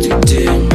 addicted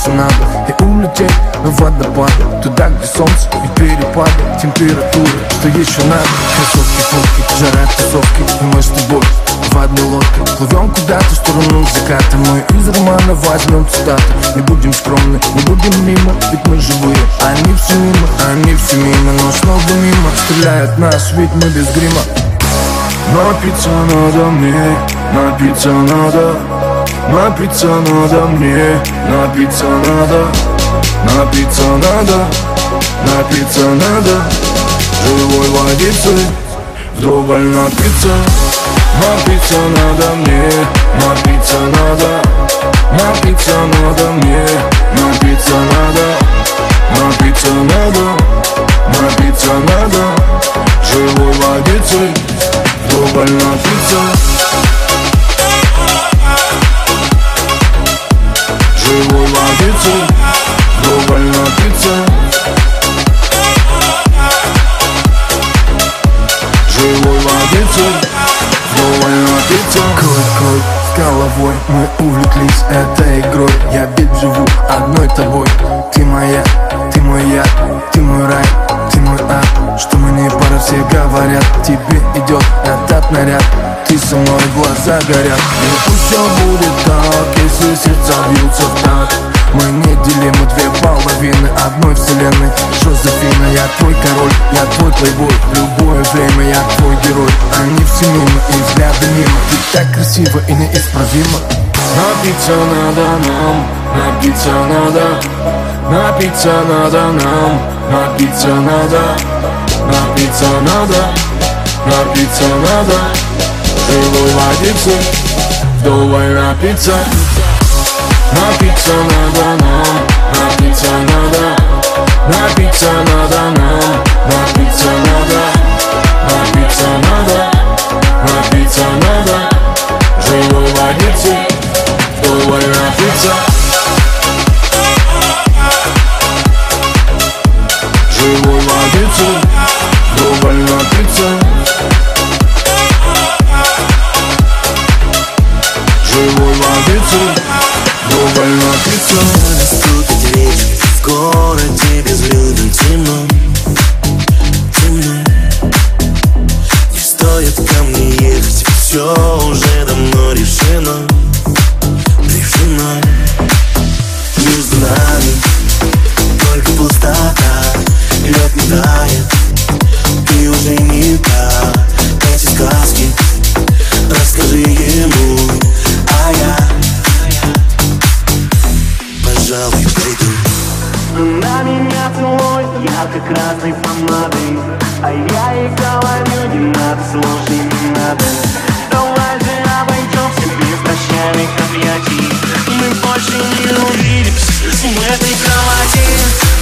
напиться надо. И улететь на водопады Туда, где солнце и перепады. Температуры, что еще надо? Кроссовки, фотки, жара, тусовки И мы с тобой в в одной лодке. Плывем куда-то в сторону заката. Мы из романа возьмем цитаты. Не будем скромны, не будем мимо. Ведь мы живые, они все мимо. Они все мимо, но снова мимо. Стреляют нас, ведь мы без грима. Напиться надо мне, напиться надо Напиться надо мне, напиться надо Напиться надо, напиться надо. Живой водицей вдоволь напиться. Напиться надо мне, напиться надо. Напиться надо мне, напиться надо. Напиться надо, напиться надо. Живой водицей вдоволь напиться Живой водицей вдоволь напиться Живой водицей вдоволь напиться Крой-крой с головой мы увлеклись этой игрой. Я ведь живу одной тобой. Ты моя, ты мой я, ты мой рай, ты мой ад. Что мы не пара, все говорят? Тебе идет этот наряд Ты со мной, глаза горят. И пусть все будет так, если сердца бьются в такт. Мы неделимы две половины одной вселенной. Жозефина, я твой король, я твой плейбой. В любое время я твой герой. Они все мимо и взгляды мимо. Ты так красиво и неисправимо. Напиться надо нам, напиться надо. Напиться надо нам, напиться надо. Напиться надо, напиться надо. Живой водицы, вдоволь напиться. Напиться надо нам, напиться надо. Напиться надо нам, напиться надо. Напиться надо, напиться надо. Живой водицы, вдоволь напиться. Живой водицы, вдоволь напиться Живой водицы, вдоволь напиться Наступит вечер в городе безлюдно темно Темно. Не стоит ко мне ехать Все уже давно решено Решено. Между нами Только пустота Лед не тает Ты уже не та целует ярко-красной помадой А я ей говорю, не надо, слушай, не надо. Давай же обойдемся без прощальных объятий Мы больше не увидимся в этой кровати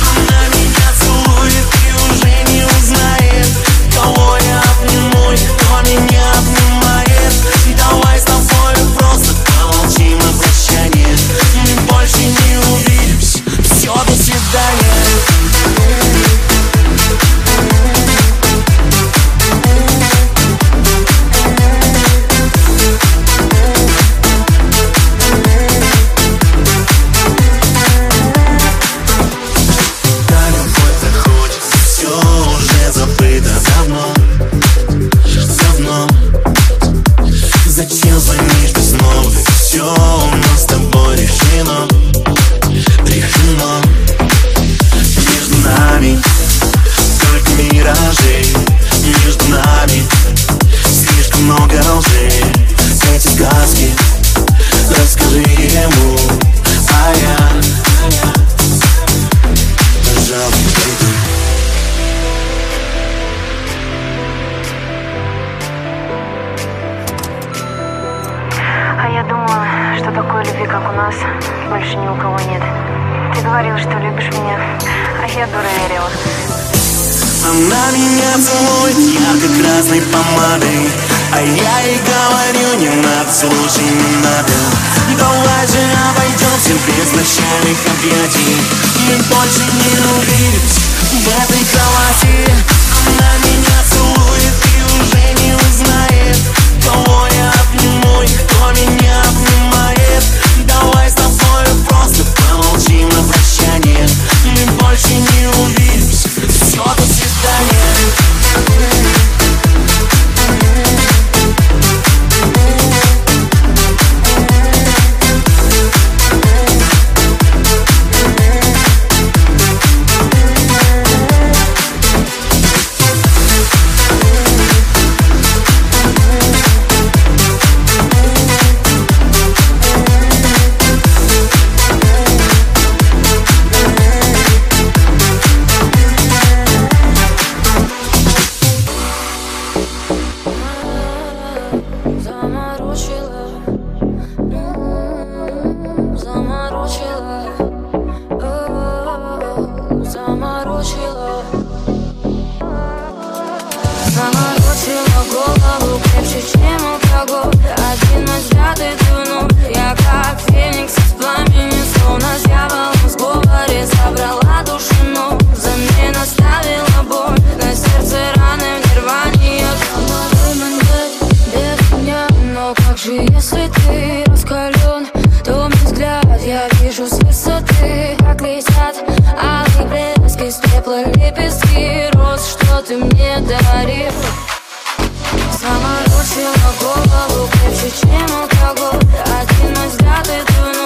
крепче, чем алкоголь. Один мой взгляд и дунул Я как феникс из пламени Словно с дьяволом в сговоре Забрала душу, но взамен оставила боль. На сердце раны в нирване Я думаю, без меня. Но как же, если ты раскален То мой взгляд я вижу с высоты. Как летят алые блески Из пепла лепестки. Роз Что ты мне дарил Заморочила голову крепче, чем алкоголь Один взгляд и дунул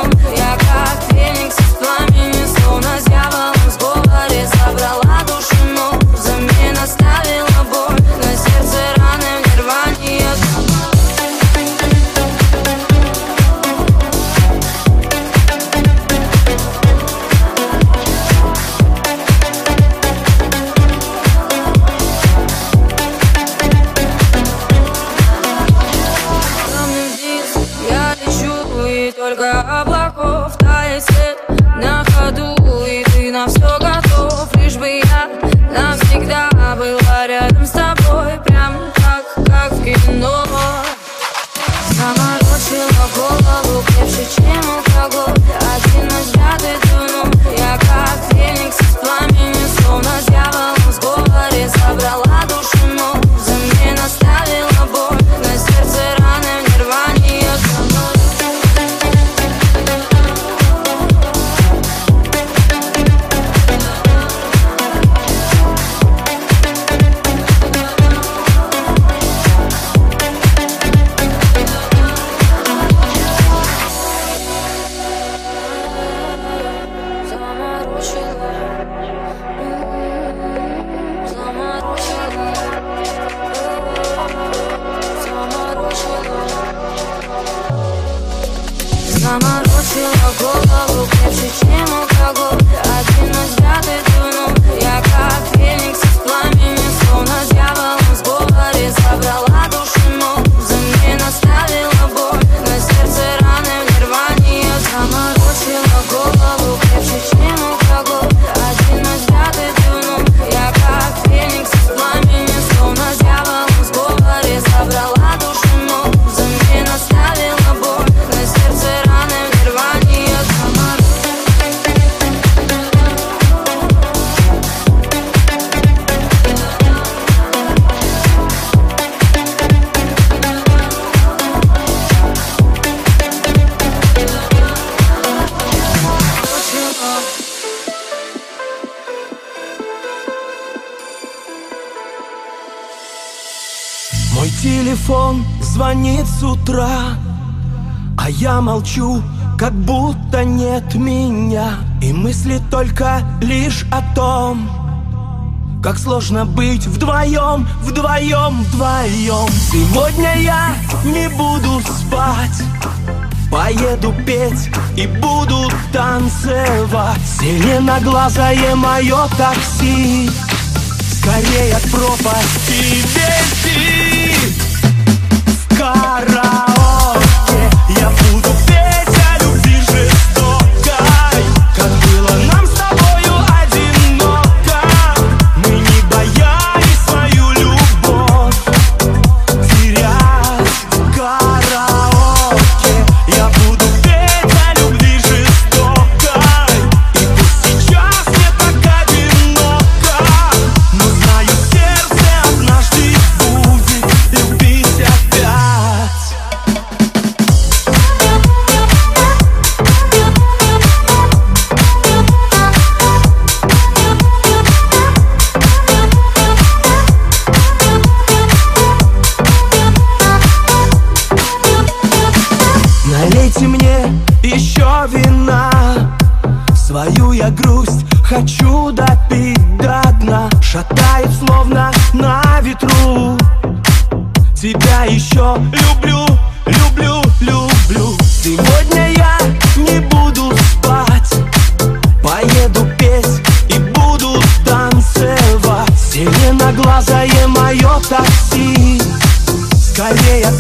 я молчу, как будто нет меня И мысли только лишь о том Как сложно быть вдвоем, вдвоем, вдвоем. Сегодня я не буду спать Поеду петь и буду танцевать. Зеленоглазое мое такси Скорее от пропасти Тебя еще люблю, люблю, люблю. Сегодня я не буду спать. Поеду петь и буду танцевать. Зеленоглазое мое такси. Скорее от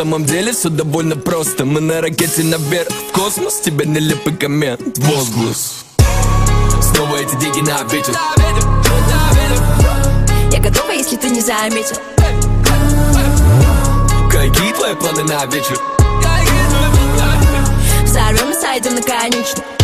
самом деле все довольно просто. Мы на ракете наверх в космос Тебя нелепый коммент, возглас. Снова эти деньги на ветер Я готова, если ты не заметил. Какие твои планы на вечер? Взорвем и сойдем наконечно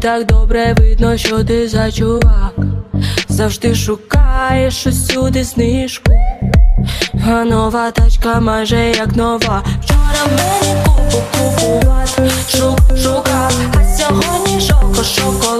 так добре видно, що ти за чувак Завжди шукаєш усюди знижку, а нова тачка майже як нова. Вчора в мене купу купуват, шук, шукав, а сьогодні шоко шоколад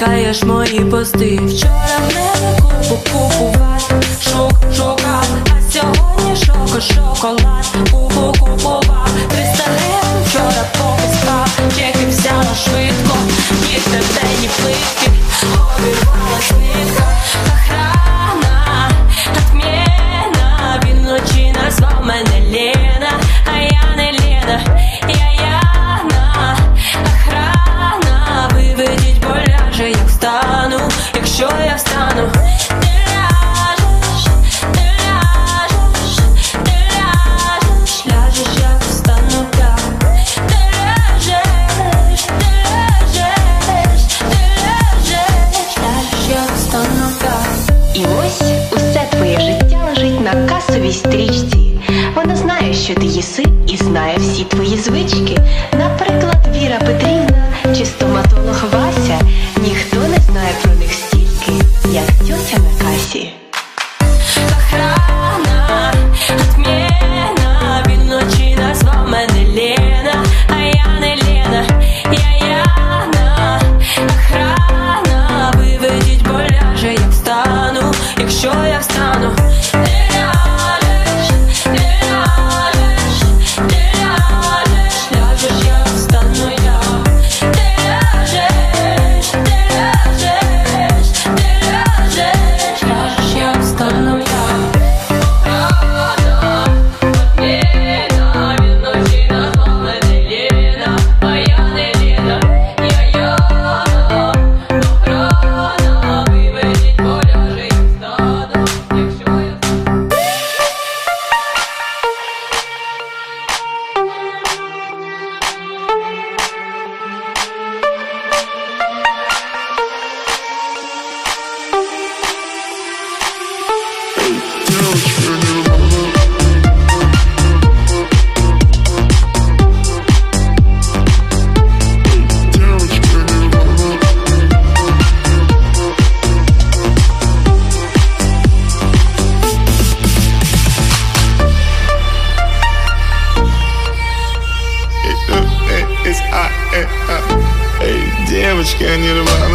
лайкаєш мої пости. Вчора мене купу купувати, шок, шокав, а сьогодні шоко, шоколад, купу купував, 300 гривень вчора попускав, чеки взяла швидко, ні тебе, ні плитко. що ти їси, і знає всі твої звички. Can you ride?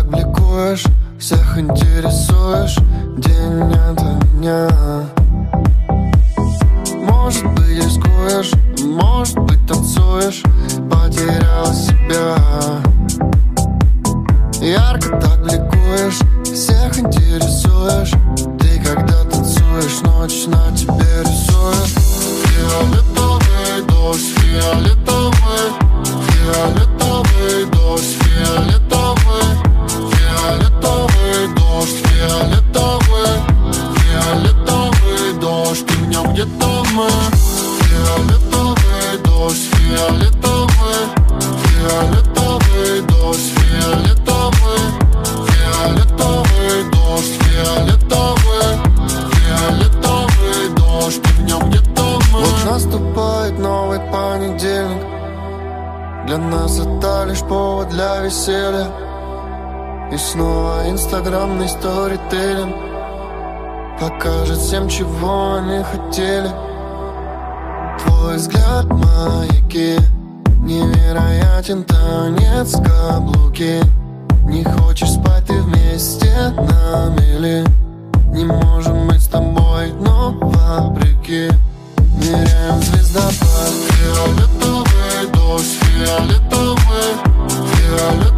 Так бликуешь Всех интересуешь День ото дня. Может быть рискуешь Может быть танцуешь Потеряла себя. Ярко так бликуешь Всех интересуешь Ты когда танцуешь Ночь на тебе рисует. Фиолетовый дождь Фиолетовый Фиолетовый дождь Фиолетовый Фиолетовый Фиолетовый дождь Фиолетовый Фиолетовый дождь Фиолетовый Фиолетовый дождь нем где-то мы Вот наступает новый понедельник. Для нас это лишь повод для веселья. И снова инстаграмный сторителлинг Покажет всем, чего они хотели. Твой взгляд маяки Невероятен танец каблуки. Не хочешь спать, ты вместе на мели Не можем мы с тобой, но вопреки. Ныряем звездопад. Фиолетовый дождь, фиолетовый, фиолетовый